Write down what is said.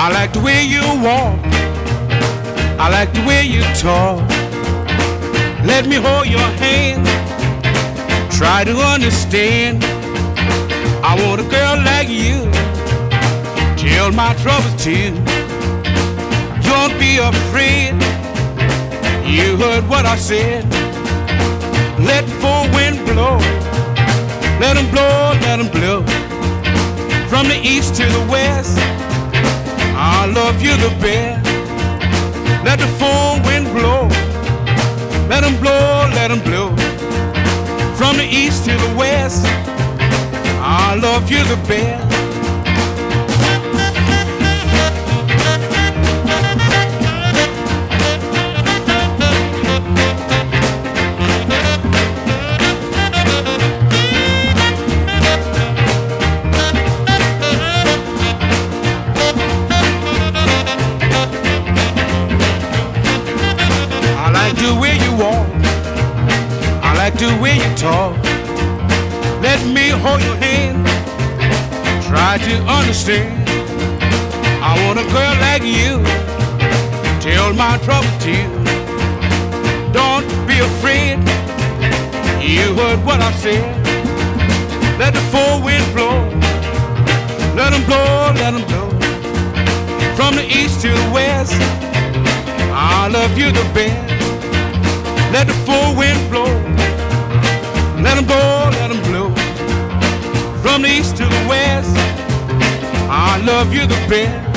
I like the way you walk. I like the way you talk. Let me hold your hand. Try to understand. I want a girl like you. Tell my troubles too. Don't be afraid. You heard what I said. Let the full wind blow. Let them blow, let them blow. From the east to the west. Love you the best. Let the full wind blow. Let them blow, let them blow. From the east to the west. I love you the best. The way you talk. Let me hold your hand. Try to understand. I want a girl like you. Tell my troubles to you. Don't be afraid. You heard what I said. Let the four wind blow. Let 'em blow, let 'em blow. From the east to the west. I love you the best. Let the four wind blow. From the east to the west. I love you the best.